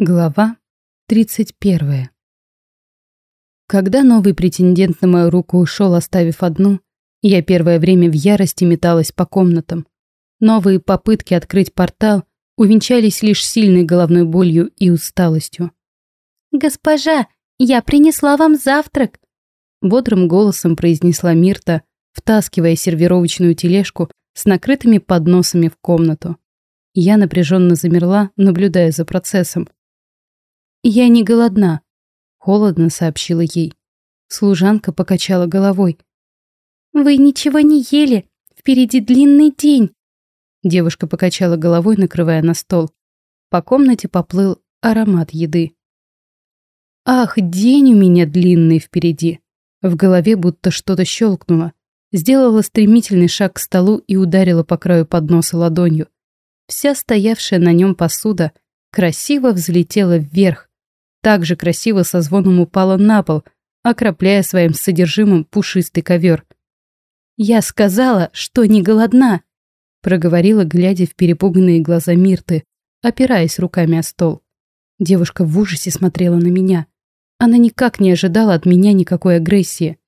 Глава 31. Когда новый претендент на мою руку ушел, оставив одну, я первое время в ярости металась по комнатам. Новые попытки открыть портал увенчались лишь сильной головной болью и усталостью. «Госпожа, я принесла вам завтрак!» Бодрым голосом произнесла Мирта, втаскивая сервировочную тележку с накрытыми подносами в комнату. Я напряженно замерла, наблюдая за процессом. «Я не голодна», — холодно сообщила ей. Служанка покачала головой. «Вы ничего не ели. Впереди длинный день». Девушка покачала головой, накрывая на стол. По комнате поплыл аромат еды. «Ах, день у меня длинный впереди!» В голове будто что-то щелкнуло. Сделала стремительный шаг к столу и ударила по краю подноса ладонью. Вся стоявшая на нем посуда красиво взлетела вверх, так же красиво со звоном упала на пол, окропляя своим содержимым пушистый ковер. «Я сказала, что не голодна!» проговорила, глядя в перепуганные глаза Мирты, опираясь руками о стол. Девушка в ужасе смотрела на меня. Она никак не ожидала от меня никакой агрессии.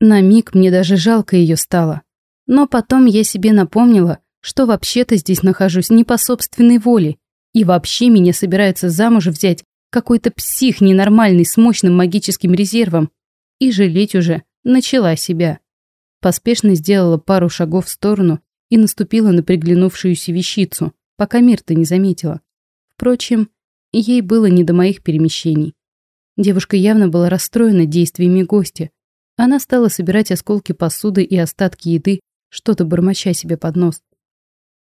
На миг мне даже жалко ее стало. Но потом я себе напомнила, что вообще-то здесь нахожусь не по собственной воле, и вообще меня собираются замуж взять какой-то псих ненормальный с мощным магическим резервом. И жалеть уже начала себя. Поспешно сделала пару шагов в сторону и наступила на приглянувшуюся вещицу, пока Мирта не заметила. Впрочем, ей было не до моих перемещений. Девушка явно была расстроена действиями гостя. Она стала собирать осколки посуды и остатки еды, что-то бормоча себе под нос.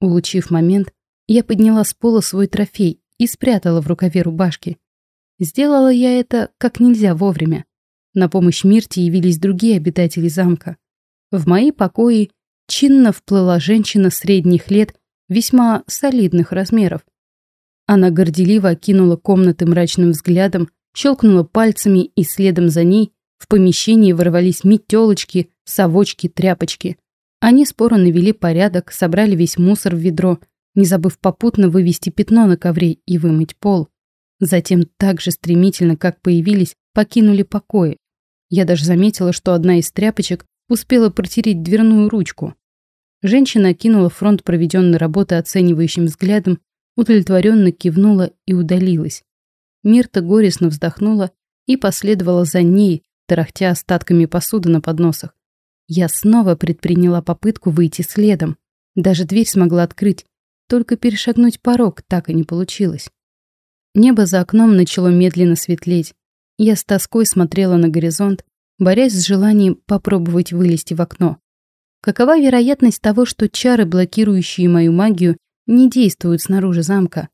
Улучив момент, я подняла с пола свой трофей и спрятала в рукаве рубашки. Сделала я это как нельзя вовремя. На помощь Мирте явились другие обитатели замка. В мои покои чинно вплыла женщина средних лет, весьма солидных размеров. Она горделиво окинула комнаты мрачным взглядом, щелкнула пальцами, и следом за ней в помещении ворвались метелочки, совочки, тряпочки. Они споро навели порядок, собрали весь мусор в ведро, не забыв попутно вывести пятно на ковре и вымыть пол. Затем так же стремительно, как появились, покинули покои. Я даже заметила, что одна из тряпочек успела протереть дверную ручку. Женщина окинула фронт проведенной работы оценивающим взглядом, удовлетворенно кивнула и удалилась. Мирта горестно вздохнула и последовала за ней, тарахтя остатками посуды на подносах. Я снова предприняла попытку выйти следом. Даже дверь смогла открыть, только перешагнуть порог так и не получилось. Небо за окном начало медленно светлеть. Я с тоской смотрела на горизонт, борясь с желанием попробовать вылезти в окно. Какова вероятность того, что чары, блокирующие мою магию, не действуют снаружи замка?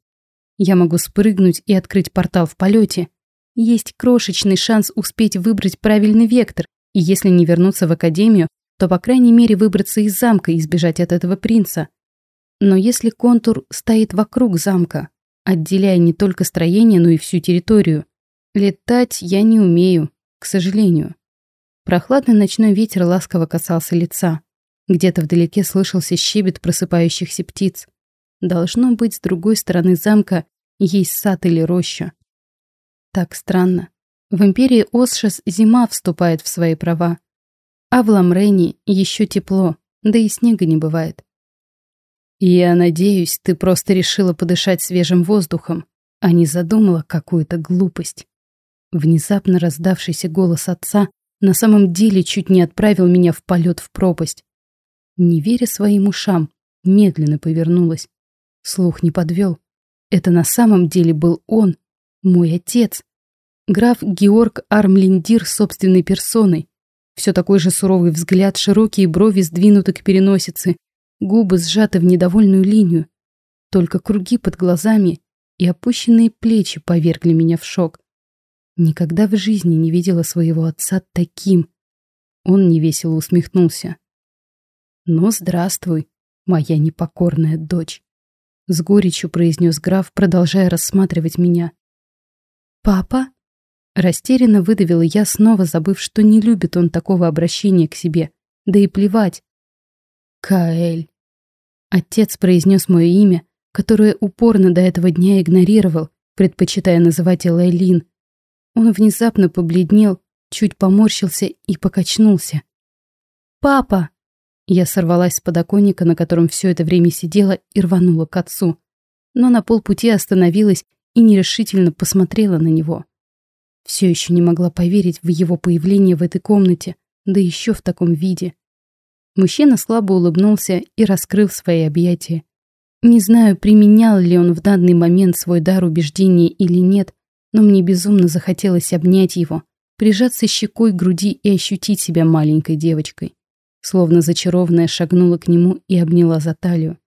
Я могу спрыгнуть и открыть портал в полете. Есть крошечный шанс успеть выбрать правильный вектор, и если не вернуться в академию, то, по крайней мере, выбраться из замка и избежать от этого принца. Но если контур стоит вокруг замка, отделяя не только строение, но и всю территорию. Летать я не умею, к сожалению. Прохладный ночной ветер ласково касался лица. Где-то вдалеке слышался щебет просыпающихся птиц. Должно быть, с другой стороны замка есть сад или роща. Так странно. В империи Осшес зима вступает в свои права. А в Ламрене еще тепло, да и снега не бывает. «Я надеюсь, ты просто решила подышать свежим воздухом, а не задумала какую-то глупость». Внезапно раздавшийся голос отца на самом деле чуть не отправил меня в полет в пропасть. Не веря своим ушам, медленно повернулась. Слух не подвел. Это на самом деле был он, мой отец. Граф Георг Армлиндир собственной персоной. Все такой же суровый взгляд, широкие брови сдвинуты к переносице, губы сжаты в недовольную линию. Только круги под глазами и опущенные плечи повергли меня в шок. Никогда в жизни не видела своего отца таким. Он невесело усмехнулся. «Ну, здравствуй, моя непокорная дочь», — с горечью произнес граф, продолжая рассматривать меня. «Папа?» Растерянно выдавила я, снова забыв, что не любит он такого обращения к себе. Да и плевать. «Каэль», Отец произнес мое имя, которое упорно до этого дня игнорировал, предпочитая называть Элайлин. Он внезапно побледнел, чуть поморщился и покачнулся. «Папа!» Я сорвалась с подоконника, на котором все это время сидела, и рванула к отцу. Но на полпути остановилась и нерешительно посмотрела на него. Все еще не могла поверить в его появление в этой комнате, да еще в таком виде. Мужчина слабо улыбнулся и раскрыл свои объятия. Не знаю, применял ли он в данный момент свой дар убеждения или нет, но мне безумно захотелось обнять его, прижаться щекой к груди и ощутить себя маленькой девочкой. Словно зачарованная шагнула к нему и обняла за талию.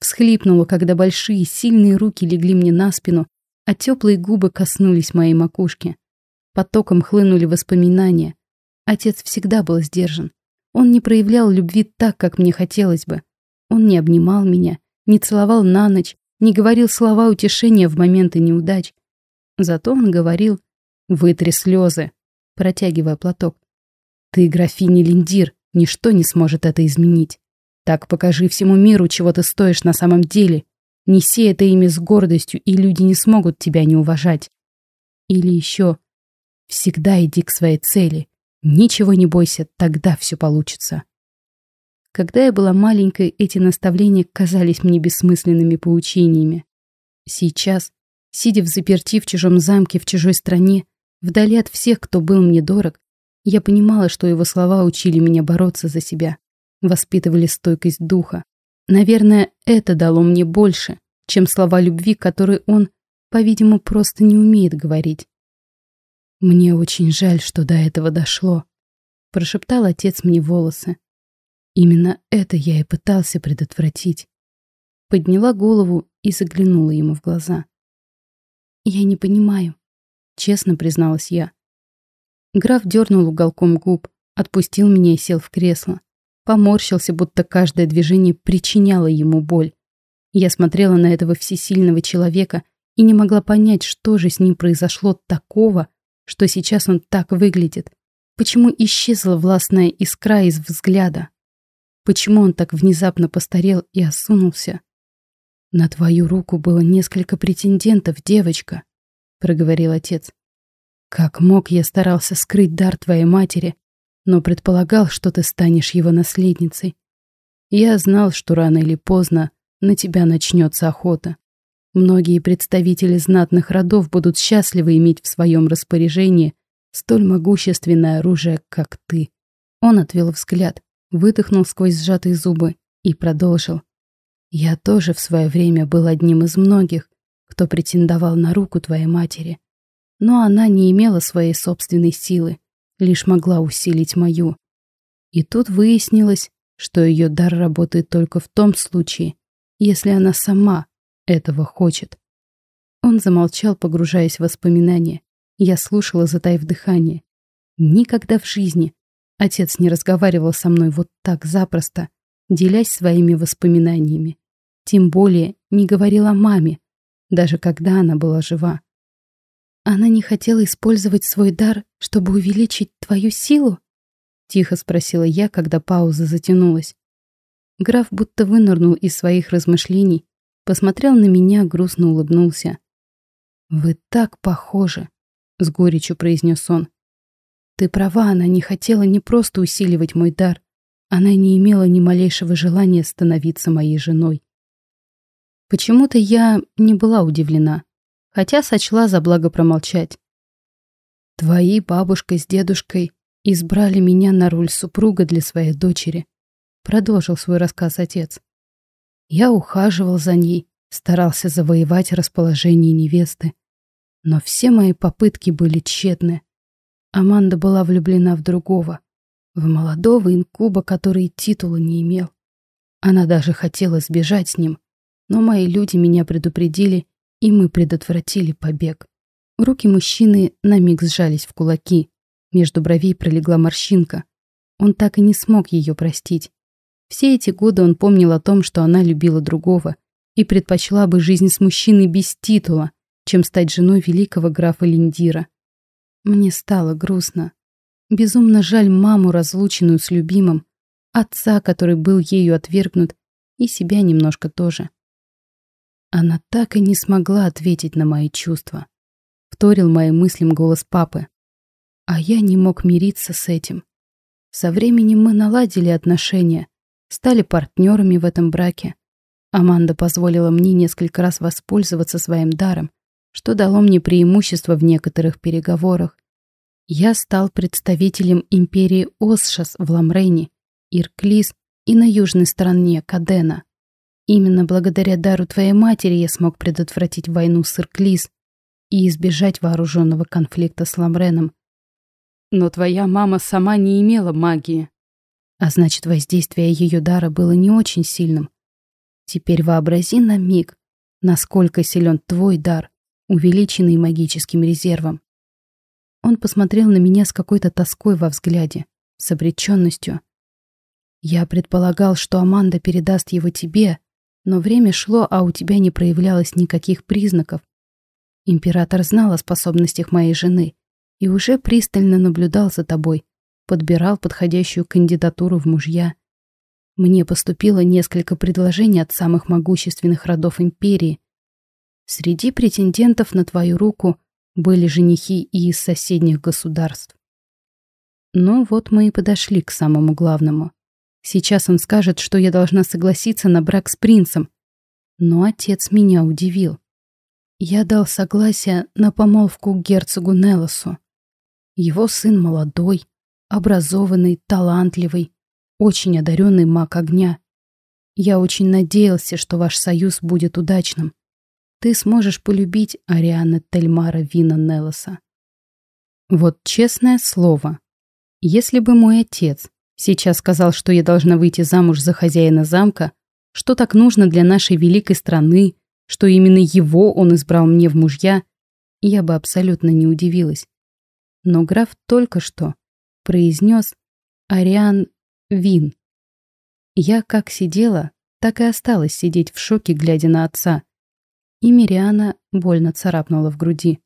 Всхлипнула, когда большие, сильные руки легли мне на спину, а теплые губы коснулись моей макушки. Потоком хлынули воспоминания. Отец всегда был сдержан. Он не проявлял любви так, как мне хотелось бы. Он не обнимал меня, не целовал на ночь, не говорил слова утешения в моменты неудач. Зато он говорил «Вытри слезы», протягивая платок. «Ты графиня Линдир, ничто не сможет это изменить. Так покажи всему миру, чего ты стоишь на самом деле. Неси это имя с гордостью, и люди не смогут тебя не уважать». Или еще «Всегда иди к своей цели, Ничего не бойся, тогда все получится. Когда я была маленькой, эти наставления казались мне бессмысленными поучениями. Сейчас, сидя в заперти в чужом замке, в чужой стране, вдали от всех, кто был мне дорог, я понимала, что его слова учили меня бороться за себя, воспитывали стойкость духа. Наверное, это дало мне больше, чем слова любви, которые он, по-видимому, просто не умеет говорить. «Мне очень жаль, что до этого дошло», — прошептал отец мне волосы. Именно это я и пытался предотвратить. Подняла голову и заглянула ему в глаза. «Я не понимаю», — честно призналась я. Граф дернул уголком губ, отпустил меня и сел в кресло. Поморщился, будто каждое движение причиняло ему боль. Я смотрела на этого всесильного человека и не могла понять, что же с ним произошло такого, что сейчас он так выглядит? Почему исчезла властная искра из взгляда? Почему он так внезапно постарел и осунулся? «На твою руку было несколько претендентов, девочка», — проговорил отец. «Как мог, я старался скрыть дар твоей матери, но предполагал, что ты станешь его наследницей. Я знал, что рано или поздно на тебя начнется охота. Многие представители знатных родов будут счастливы иметь в своем распоряжении столь могущественное оружие, как ты. Он отвел взгляд, выдохнул сквозь сжатые зубы и продолжил. Я тоже в свое время был одним из многих, кто претендовал на руку твоей матери. Но она не имела своей собственной силы, лишь могла усилить мою. И тут выяснилось, что ее дар работает только в том случае, если она сама этого хочет. Он замолчал, погружаясь в воспоминания. Я слушала, затаив дыхание. Никогда в жизни отец не разговаривал со мной вот так запросто, делясь своими воспоминаниями. Тем более не говорил о маме, даже когда она была жива. «Она не хотела использовать свой дар, чтобы увеличить твою силу?» — тихо спросила я, когда пауза затянулась. Граф будто вынырнул из своих размышлений Посмотрел на меня, грустно улыбнулся. «Вы так похожи», — с горечью произнес он. «Ты права, она не хотела не просто усиливать мой дар. Она не имела ни малейшего желания становиться моей женой. Почему-то я не была удивлена, хотя сочла за благо промолчать. Твои бабушка с дедушкой избрали меня на роль супруга для своей дочери, продолжил свой рассказ отец. Я ухаживал за ней, старался завоевать расположение невесты. Но все мои попытки были тщетны. Аманда была влюблена в другого, в молодого инкуба, который титула не имел. Она даже хотела сбежать с ним, но мои люди меня предупредили, и мы предотвратили побег. Руки мужчины на миг сжались в кулаки. Между бровей пролегла морщинка. Он так и не смог ее простить. Все эти годы он помнил о том, что она любила другого и предпочла бы жизнь с мужчиной без титула, чем стать женой великого графа Линдира. Мне стало грустно. Безумно жаль маму, разлученную с любимым, отца, который был ею отвергнут, и себя немножко тоже. Она так и не смогла ответить на мои чувства. Вторил моим мыслям голос папы. А я не мог мириться с этим. Со временем мы наладили отношения, стали партнерами в этом браке. Аманда позволила мне несколько раз воспользоваться своим даром, что дало мне преимущество в некоторых переговорах. Я стал представителем империи Осшас в Ламрейне, Ирклис и на южной стороне Кадена. Именно благодаря дару твоей матери я смог предотвратить войну с Ирклис и избежать вооруженного конфликта с Ламреном. Но твоя мама сама не имела магии. А значит, воздействие ее дара было не очень сильным. Теперь вообрази на миг, насколько силен твой дар, увеличенный магическим резервом. Он посмотрел на меня с какой-то тоской во взгляде, с обреченностью. Я предполагал, что Аманда передаст его тебе, но время шло, а у тебя не проявлялось никаких признаков. Император знал о способностях моей жены и уже пристально наблюдал за тобой, подбирал подходящую кандидатуру в мужья. Мне поступило несколько предложений от самых могущественных родов империи. Среди претендентов на твою руку были женихи и из соседних государств. Ну вот мы и подошли к самому главному. Сейчас он скажет, что я должна согласиться на брак с принцем. Но отец меня удивил. Я дал согласие на помолвку герцогу Нелосу. Его сын молодой, образованный, талантливый, очень одаренный маг огня. Я очень надеялся, что ваш союз будет удачным. Ты сможешь полюбить Ариана Тельмара Вина Нелоса. Вот честное слово, если бы мой отец Сейчас сказал, что я должна выйти замуж за хозяина замка, что так нужно для нашей великой страны, что именно его он избрал мне в мужья, я бы абсолютно не удивилась. Но граф только что произнес «Ариан Вин». Я как сидела, так и осталась сидеть в шоке, глядя на отца. И Мириана больно царапнула в груди.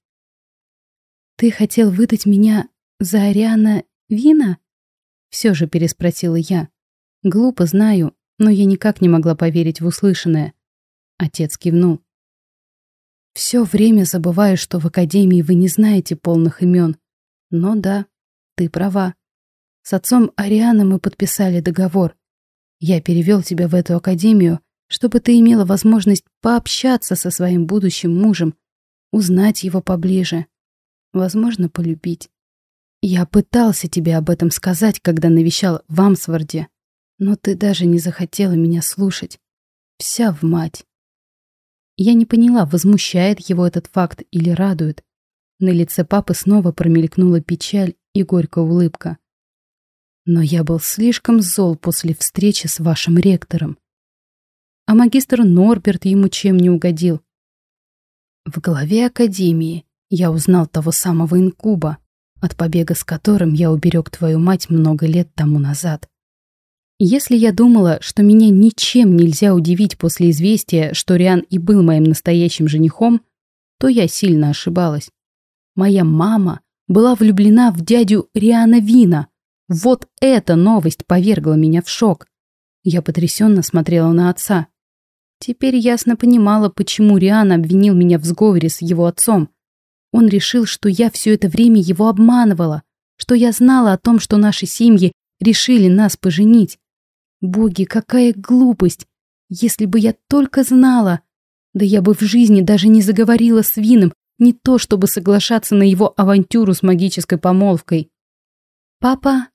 «Ты хотел выдать меня за Ариана Вина?» Все же переспросила я. Глупо знаю, но я никак не могла поверить в услышанное. Отец кивнул. Все время забываю, что в академии вы не знаете полных имен. Но да, ты права. С отцом Арианы мы подписали договор. Я перевел тебя в эту академию, чтобы ты имела возможность пообщаться со своим будущим мужем, узнать его поближе, возможно, полюбить. Я пытался тебе об этом сказать, когда навещал в Амсворде, но ты даже не захотела меня слушать. Вся в мать. Я не поняла, возмущает его этот факт или радует. На лице папы снова промелькнула печаль и горькая улыбка. Но я был слишком зол после встречи с вашим ректором. А магистр Норберт ему чем не угодил. В главе Академии я узнал того самого инкуба, от побега с которым я уберег твою мать много лет тому назад. Если я думала, что меня ничем нельзя удивить после известия, что Риан и был моим настоящим женихом, то я сильно ошибалась. Моя мама была влюблена в дядю Риана Вина. Вот эта новость повергла меня в шок. Я потрясенно смотрела на отца. Теперь ясно понимала, почему Риан обвинил меня в сговоре с его отцом. Он решил, что я все это время его обманывала, что я знала о том, что наши семьи решили нас поженить. Боги, какая глупость! Если бы я только знала! Да я бы в жизни даже не заговорила с Вином, не то чтобы соглашаться на его авантюру с магической помолвкой. «Папа,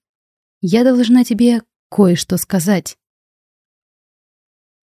я должна тебе кое-что сказать».